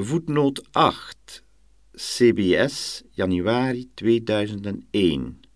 Voetnoot 8. CBS, januari 2001